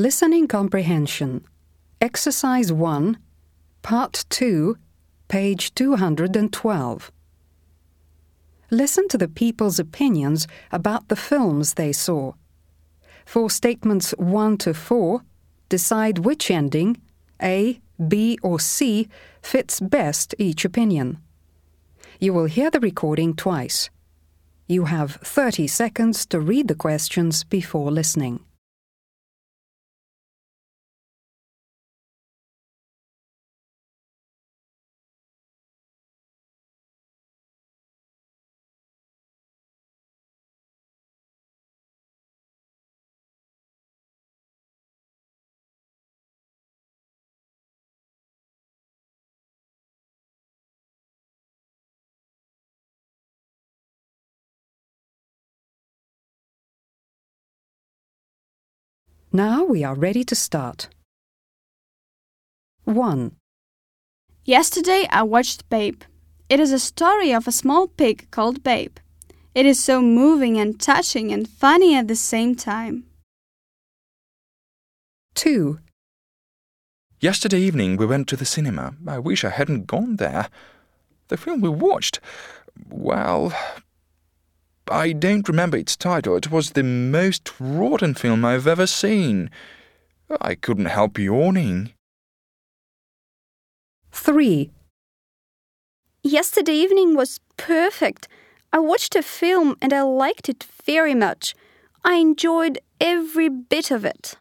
Listening Comprehension. Exercise 1, Part 2, page 212. Listen to the people's opinions about the films they saw. For statements 1 to 4, decide which ending, A, B, or C, fits best each opinion. You will hear the recording twice. You have 30 seconds to read the questions before listening. Now we are ready to start. 1. Yesterday I watched Babe. It is a story of a small pig called Babe. It is so moving and touching and funny at the same time. 2. Yesterday evening we went to the cinema. I wish I hadn't gone there. The film we watched, well, I don't remember its title. It was the most rotten film I've ever seen. I couldn't help yawning. 3. Yesterday evening was perfect. I watched a film and I liked it very much. I enjoyed every bit of it.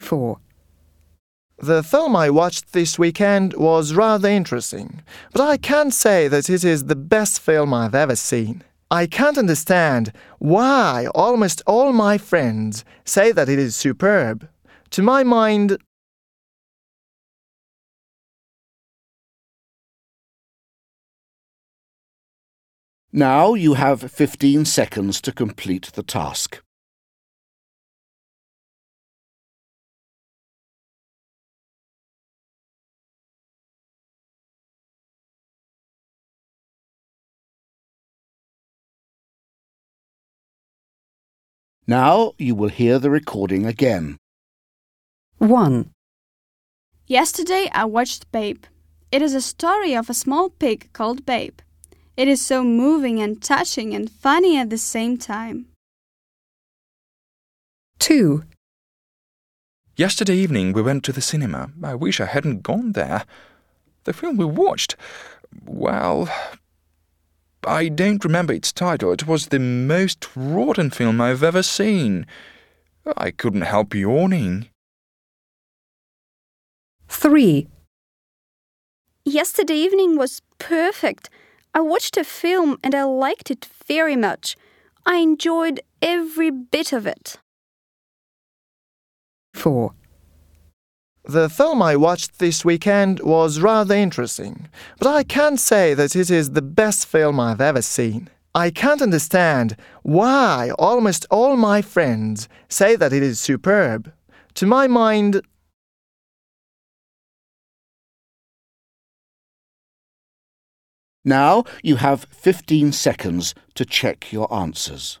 4. The film I watched this weekend was rather interesting, but I can't say that it is the best film I've ever seen. I can't understand why almost all my friends say that it is superb. To my mind, Now you have 15 seconds to complete the task. Now you will hear the recording again. 1. Yesterday I watched Babe. It is a story of a small pig called Babe. It is so moving and touching and funny at the same time. 2. Yesterday evening we went to the cinema. I wish I hadn't gone there. The film we watched, well, I don't remember its title. It was the most rotten film I've ever seen. I couldn't help yawning. 3. Yesterday evening was perfect. I watched a film and I liked it very much. I enjoyed every bit of it. 4. The film I watched this weekend was rather interesting, but I can't say that it is the best film I've ever seen. I can't understand why almost all my friends say that it is superb. To my mind, Now you have 15 seconds to check your answers.